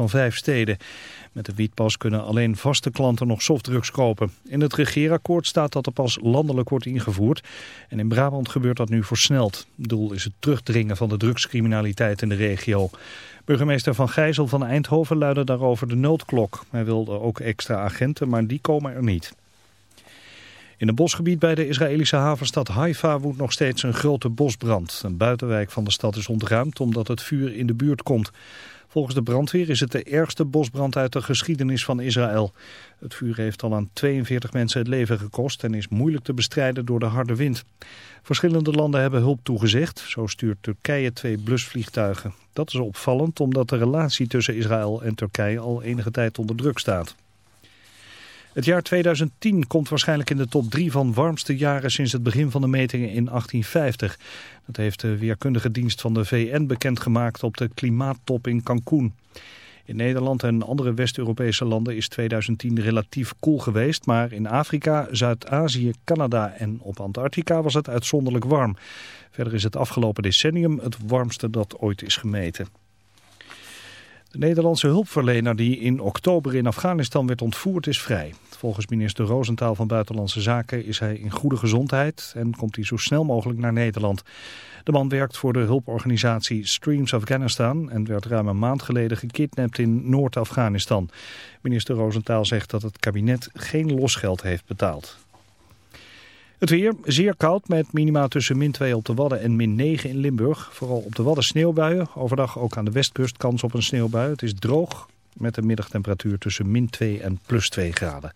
van vijf steden. Met de wietpas kunnen alleen vaste klanten nog softdrugs kopen. In het regeerakkoord staat dat er pas landelijk wordt ingevoerd. En in Brabant gebeurt dat nu versneld. Doel is het terugdringen van de drugscriminaliteit in de regio. Burgemeester Van Gijzel van Eindhoven luidde daarover de noodklok. Hij wilde ook extra agenten, maar die komen er niet. In een bosgebied bij de Israëlische havenstad Haifa woedt nog steeds een grote bosbrand. Een buitenwijk van de stad is ontruimd omdat het vuur in de buurt komt. Volgens de brandweer is het de ergste bosbrand uit de geschiedenis van Israël. Het vuur heeft al aan 42 mensen het leven gekost en is moeilijk te bestrijden door de harde wind. Verschillende landen hebben hulp toegezegd. Zo stuurt Turkije twee blusvliegtuigen. Dat is opvallend omdat de relatie tussen Israël en Turkije al enige tijd onder druk staat. Het jaar 2010 komt waarschijnlijk in de top 3 van warmste jaren sinds het begin van de metingen in 1850. Dat heeft de weerkundige dienst van de VN bekendgemaakt op de klimaattop in Cancún. In Nederland en andere West-Europese landen is 2010 relatief koel geweest, maar in Afrika, Zuid-Azië, Canada en op Antarctica was het uitzonderlijk warm. Verder is het afgelopen decennium het warmste dat ooit is gemeten. De Nederlandse hulpverlener die in oktober in Afghanistan werd ontvoerd is vrij. Volgens minister Roosentaal van Buitenlandse Zaken is hij in goede gezondheid en komt hij zo snel mogelijk naar Nederland. De man werkt voor de hulporganisatie Streams Afghanistan en werd ruim een maand geleden gekidnapt in Noord-Afghanistan. Minister Roosentaal zegt dat het kabinet geen losgeld heeft betaald. Het weer zeer koud met minima tussen min 2 op de Wadden en min 9 in Limburg. Vooral op de Wadden sneeuwbuien. Overdag ook aan de westkust kans op een sneeuwbui. Het is droog met een middagtemperatuur tussen min 2 en plus 2 graden.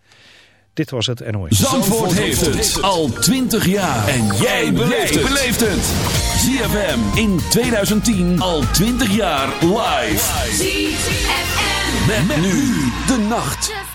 Dit was het NOS. Zandvoort, heeft het al 20 jaar. En jij beleeft het. ZFM in 2010 al 20 jaar live. ZFM. Met, nu de nacht.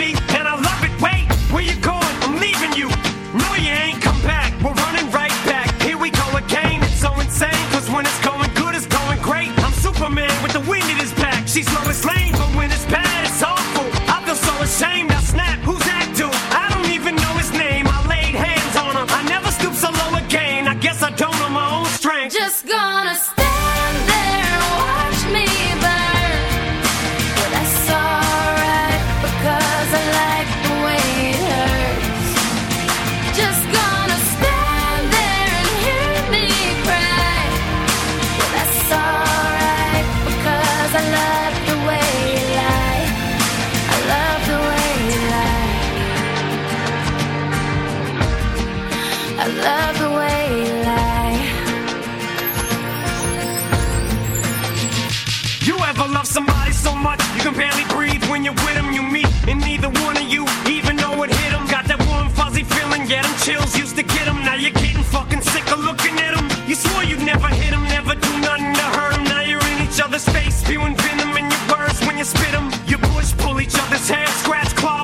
ever love somebody so much you can barely breathe when you're with them? You meet, and neither one of you even know it hit them. Got that warm, fuzzy feeling, yeah, them chills used to get them. Now you're getting fucking sick of looking at them. You swore you'd never hit them, never do nothing to hurt them. Now you're in each other's face, spewing venom in your words when you spit them. You push, pull each other's hair, scratch, claw,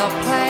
a plan.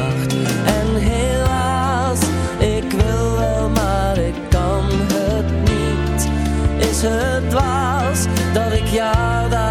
het was dat ik ja. daar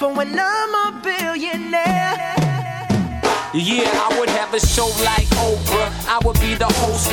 for when I'm a billionaire. Yeah, I would have a show like Oprah. I would be the host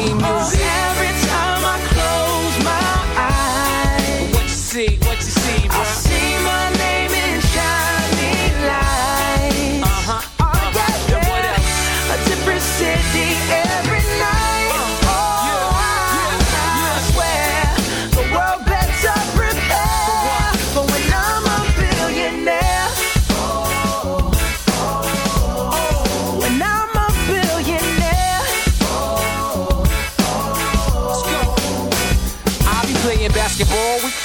Oh, music. every time I close my eyes, see? What you see,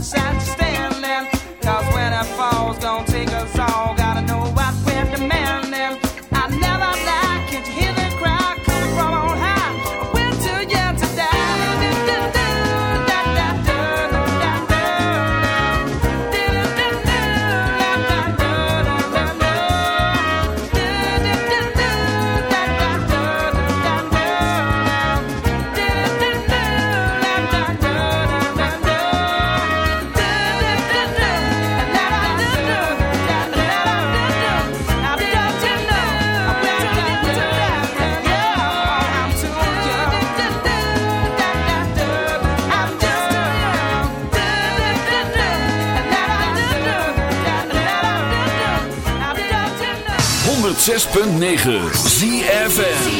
you know which side? Cause when it falls, gonna 106.9 ZFN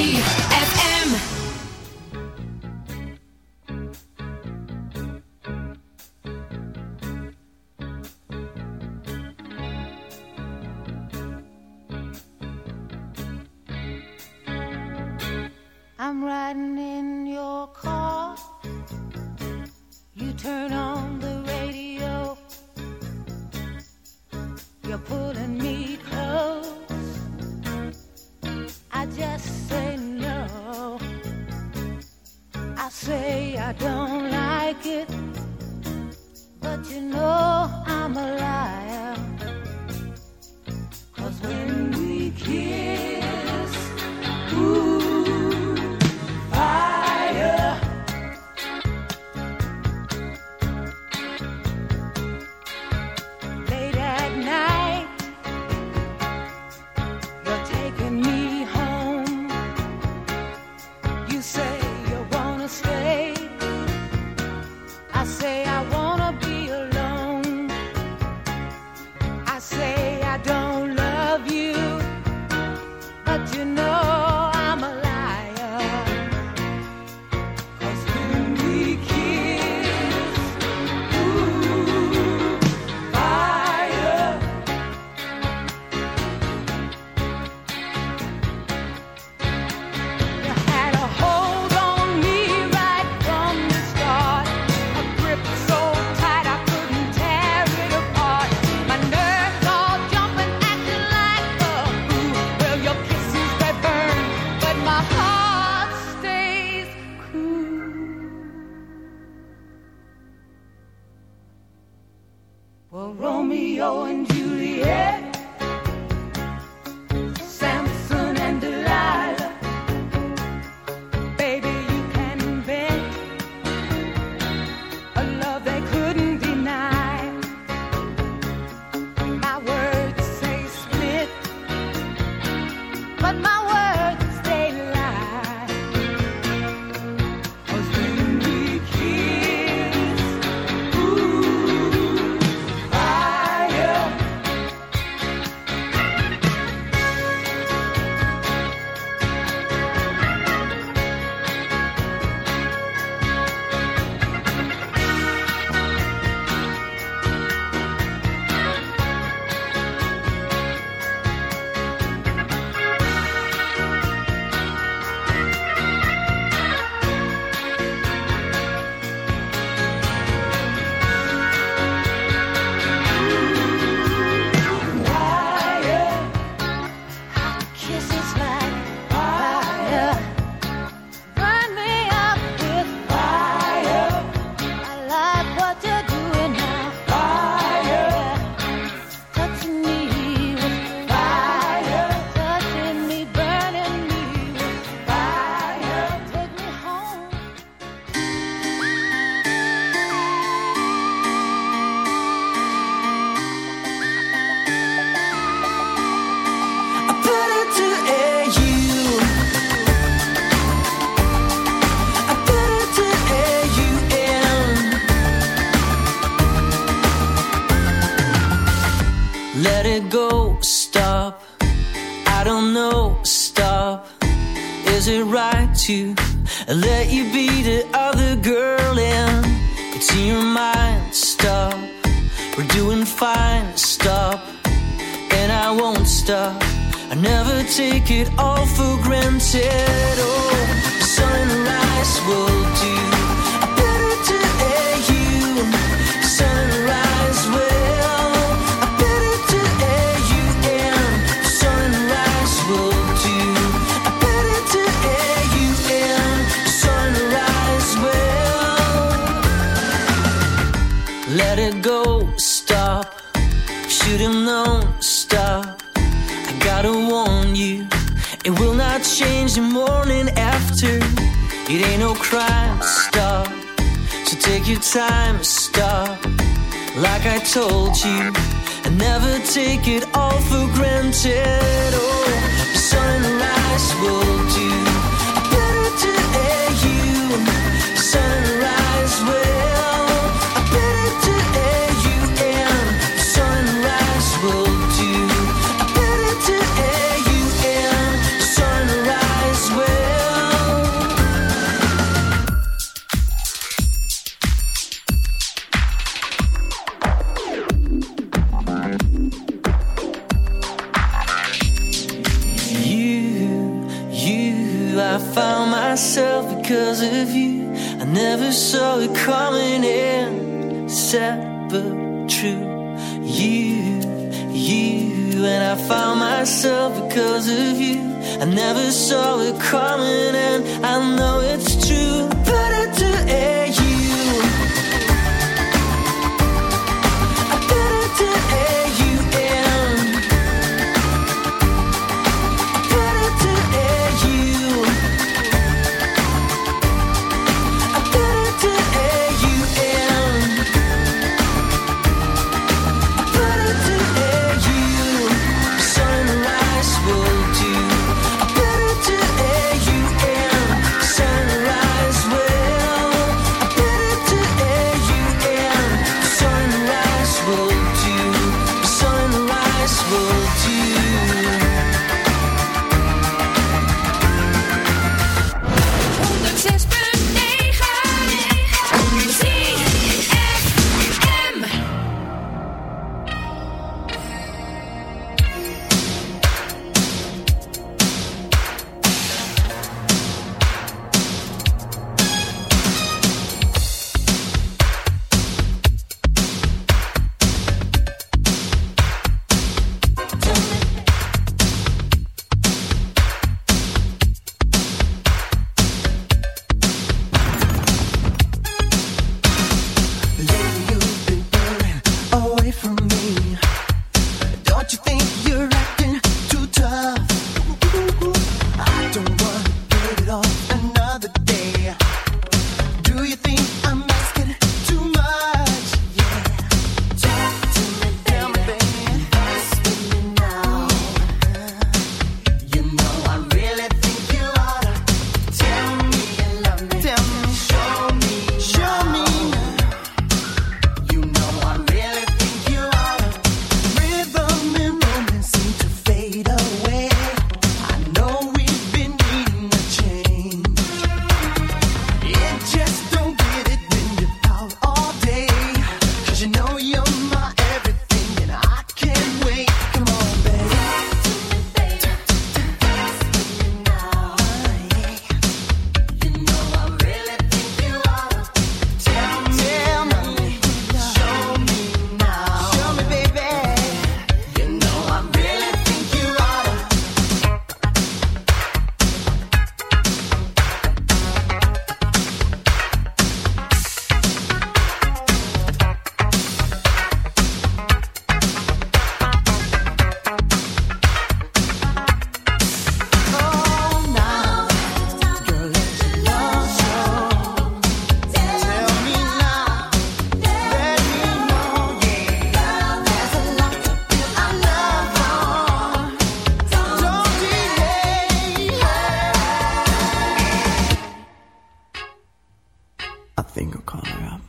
I think I'll call her up.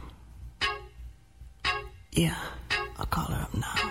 Yeah, I'll call her up now.